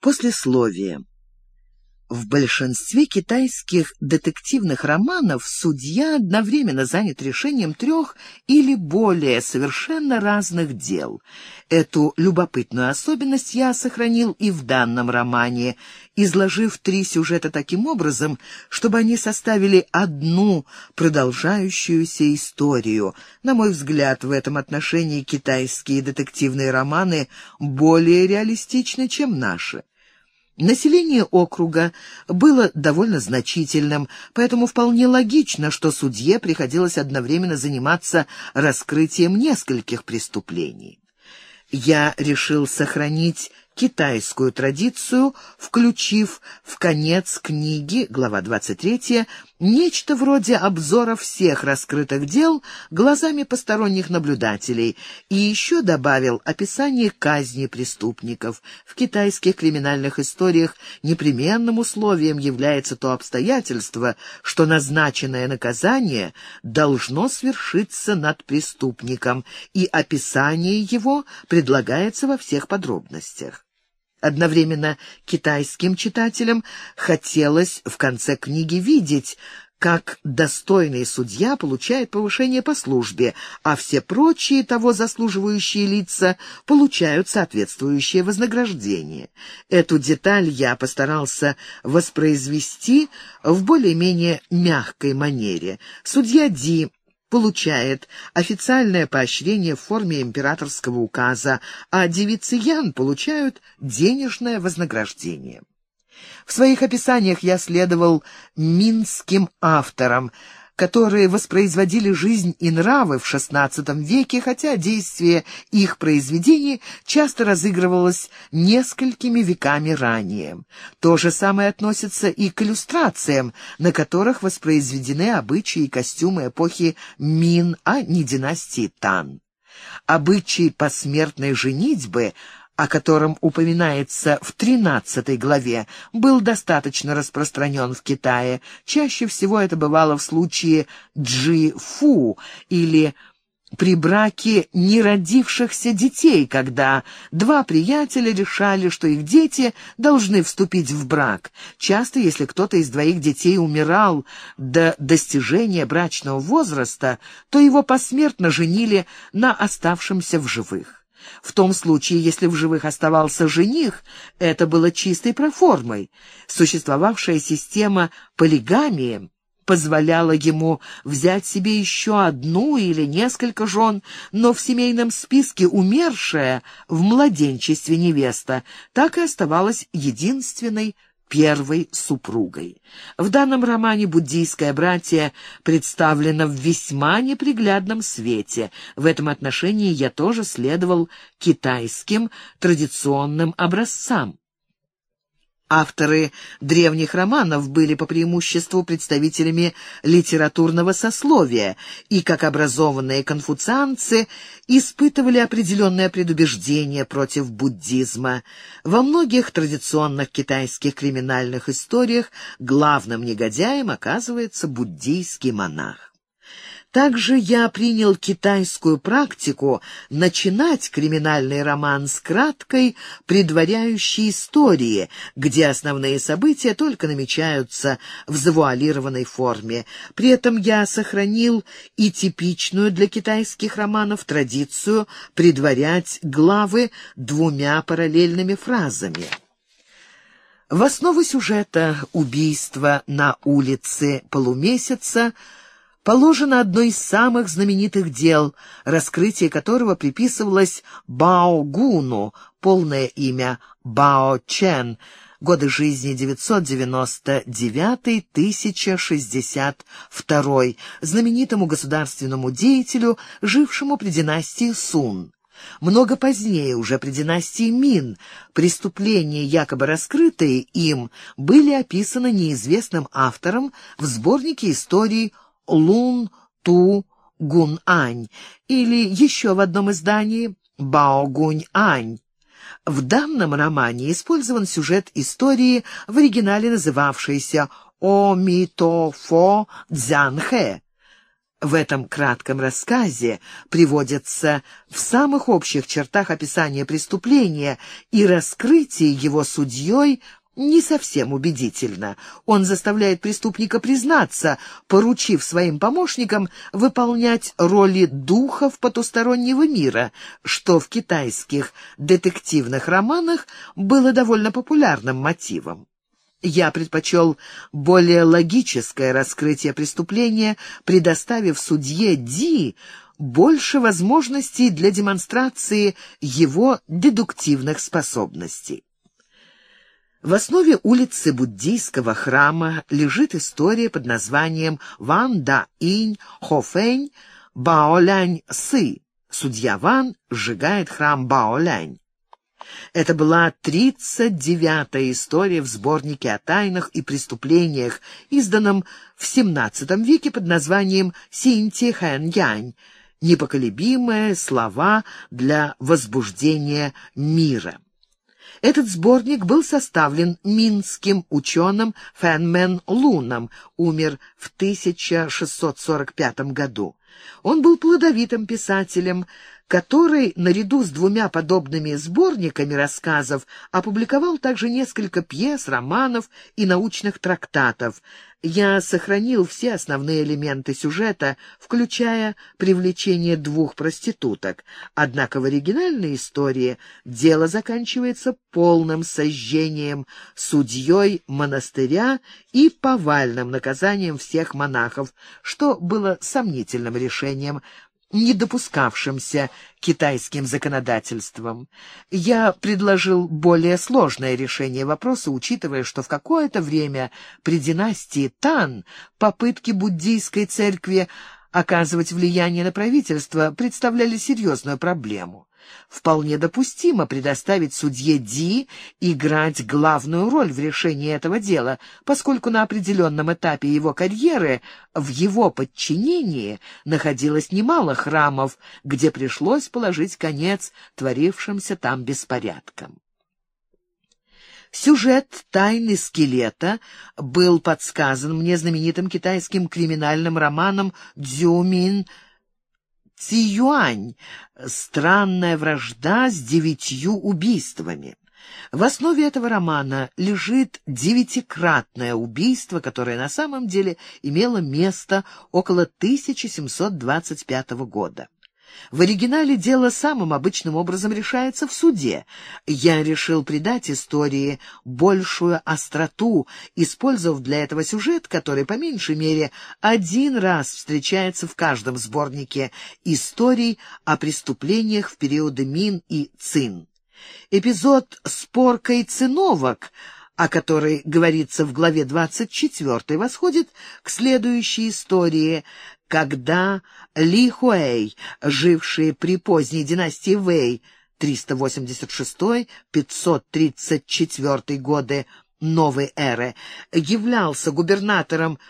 Послесловие. В большинстве китайских детективных романов судья одновременно занят решением трех или более совершенно разных дел. Эту любопытную особенность я сохранил и в данном романе, изложив три сюжета таким образом, чтобы они составили одну продолжающуюся историю. На мой взгляд, в этом отношении китайские детективные романы более реалистичны, чем наши. Население округа было довольно значительным, поэтому вполне логично, что судье приходилось одновременно заниматься раскрытием нескольких преступлений. Я решил сохранить китайскую традицию, включив в конец книги, глава 23, нечто вроде обзора всех раскрытых дел глазами посторонних наблюдателей, и еще добавил описание казни преступников. В китайских криминальных историях непременным условием является то обстоятельство, что назначенное наказание должно свершиться над преступником, и описание его предлагается во всех подробностях. Одновременно китайским читателям хотелось в конце книги видеть, как достойный судья получает повышение по службе, а все прочие того заслуживающие лица получают соответствующее вознаграждение. Эту деталь я постарался воспроизвести в более-менее мягкой манере. Судья Ди получает официальное поощрение в форме императорского указа, а девицы Ян получают денежное вознаграждение. В своих описаниях я следовал минским авторам, которые воспроизводили жизнь и нравы в XVI веке, хотя действие их произведений часто разыгрывалось несколькими веками ранее. То же самое относится и к иллюстрациям, на которых воспроизведены обычаи и костюмы эпохи Мин, а не династии Тан. Обычай посмертной женитьбы – о котором упоминается в 13 главе, был достаточно распространен в Китае. Чаще всего это бывало в случае джи-фу или при браке неродившихся детей, когда два приятеля решали, что их дети должны вступить в брак. Часто, если кто-то из двоих детей умирал до достижения брачного возраста, то его посмертно женили на оставшемся в живых. В том случае, если в живых оставался жених, это было чистой проформой. Существовавшая система полигамии позволяла ему взять себе еще одну или несколько жен, но в семейном списке умершая в младенчестве невеста так и оставалась единственной первой супругой. В данном романе буддийское братье представлено в весьма неприглядном свете. В этом отношении я тоже следовал китайским традиционным образцам. Авторы древних романов были по преимуществу представителями литературного сословия и, как образованные конфуцианцы, испытывали определенное предубеждение против буддизма. Во многих традиционных китайских криминальных историях главным негодяем оказывается буддийский монах. Также я принял китайскую практику начинать криминальный роман с краткой, предваряющей истории, где основные события только намечаются в завуалированной форме. При этом я сохранил и типичную для китайских романов традицию предварять главы двумя параллельными фразами. В основу сюжета «Убийство на улице полумесяца» положено одно из самых знаменитых дел, раскрытие которого приписывалось Бао Гуну, полное имя Бао Чен, годы жизни 999-1062, знаменитому государственному деятелю, жившему при династии Сун. Много позднее, уже при династии Мин, преступления, якобы раскрытые им, были описаны неизвестным автором в сборнике истории Лун Ту Гун Ань или еще в одном издании Бао Гунь Ань. В данном романе использован сюжет истории, в оригинале называвшейся «О Ми То Фо Цзянхэ». В этом кратком рассказе приводится в самых общих чертах описание преступления и раскрытие его судьей не совсем убедительно. Он заставляет преступника признаться, поручив своим помощникам выполнять роли духов потустороннего мира, что в китайских детективных романах было довольно популярным мотивом. Я предпочел более логическое раскрытие преступления, предоставив судье Ди больше возможностей для демонстрации его дедуктивных способностей. В основе улицы буддийского храма лежит история под названием «Ван Да Инь Хофэнь Баолянь Сы». Судья Ван сжигает храм Баолянь. Это была тридцать девятая история в сборнике о тайнах и преступлениях, изданном в XVII веке под названием «Синти Хэн Янь» — «Непоколебимые слова для возбуждения мира». Этот сборник был составлен минским ученым Фэнмен Луном, умер в 1645 году. Он был плодовитым писателем, который, наряду с двумя подобными сборниками рассказов, опубликовал также несколько пьес, романов и научных трактатов. Я сохранил все основные элементы сюжета, включая привлечение двух проституток. Однако в оригинальной истории дело заканчивается полным сожжением судьей монастыря и повальным наказанием всех монахов, что было сомнительным решением, не допускавшимся китайским законодательством. Я предложил более сложное решение вопроса, учитывая, что в какое-то время при династии Тан попытки буддийской церкви оказывать влияние на правительство представляли серьезную проблему. Вполне допустимо предоставить судье Ди играть главную роль в решении этого дела, поскольку на определенном этапе его карьеры в его подчинении находилось немало храмов, где пришлось положить конец творившимся там беспорядкам. Сюжет «Тайны скелета» был подсказан мне знаменитым китайским криминальным романом «Дзюмин Ци-Юань «Странная вражда с девятью убийствами». В основе этого романа лежит девятикратное убийство, которое на самом деле имело место около 1725 года. В оригинале дело самым обычным образом решается в суде. Я решил придать истории большую остроту, использовав для этого сюжет, который, по меньшей мере, один раз встречается в каждом сборнике историй о преступлениях в периоды Мин и Цин. Эпизод с поркой циновок — о которой говорится в главе 24, восходит к следующей истории, когда Ли Хуэй, живший при поздней династии Вэй, 386-534 годы новой эры, являлся губернатором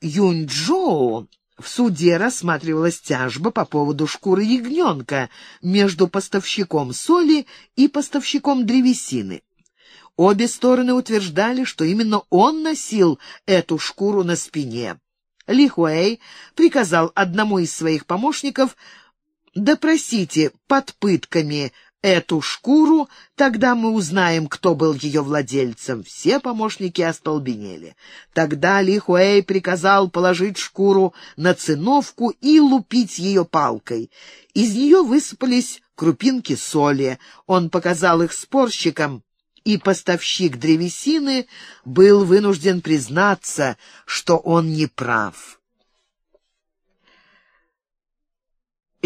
Юньчжоу, в суде рассматривалась тяжба по поводу шкуры ягненка между поставщиком соли и поставщиком древесины. Обе стороны утверждали, что именно он носил эту шкуру на спине. Ли Хуэй приказал одному из своих помощников «Допросите под пытками эту шкуру, тогда мы узнаем, кто был ее владельцем». Все помощники остолбенели. Тогда Ли Хуэй приказал положить шкуру на циновку и лупить ее палкой. Из нее высыпались крупинки соли. Он показал их спорщикам, и поставщик древесины был вынужден признаться, что он не прав.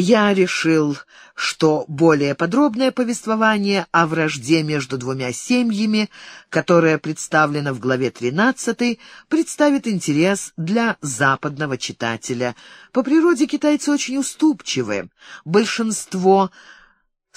Я решил, что более подробное повествование о вражде между двумя семьями, которое представлено в главе 13, представит интерес для западного читателя. По природе китайцы очень уступчивы. Большинство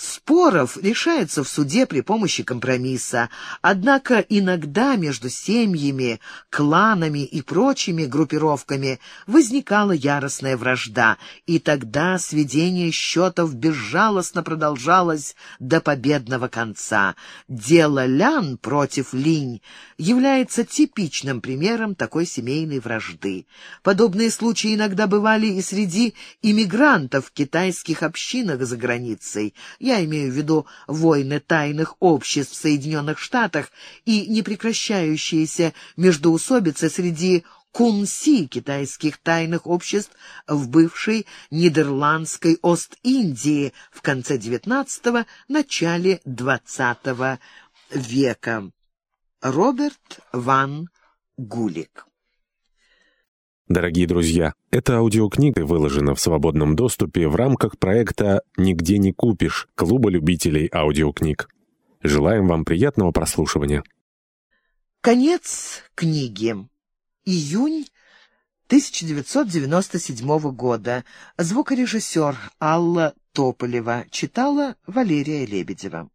споров решается в суде при помощи компромисса, однако иногда между семьями, кланами и прочими группировками возникала яростная вражда, и тогда сведение счетов безжалостно продолжалось до победного конца. Дело Лян против Линь является типичным примером такой семейной вражды. Подобные случаи иногда бывали и среди иммигрантов в китайских общинах за границей. Я имею в виду войны тайных обществ в Соединенных Штатах и непрекращающиеся междоусобицы среди кунси китайских тайных обществ в бывшей нидерландской Ост-Индии в конце XIX – начале XX века. Роберт Ван Гулик Дорогие друзья, эта аудиокнига выложена в свободном доступе в рамках проекта «Нигде не купишь» Клуба любителей аудиокниг. Желаем вам приятного прослушивания. Конец книги. Июнь 1997 года. Звукорежиссер Алла Тополева. Читала Валерия Лебедева.